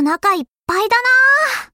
お腹いっぱいだな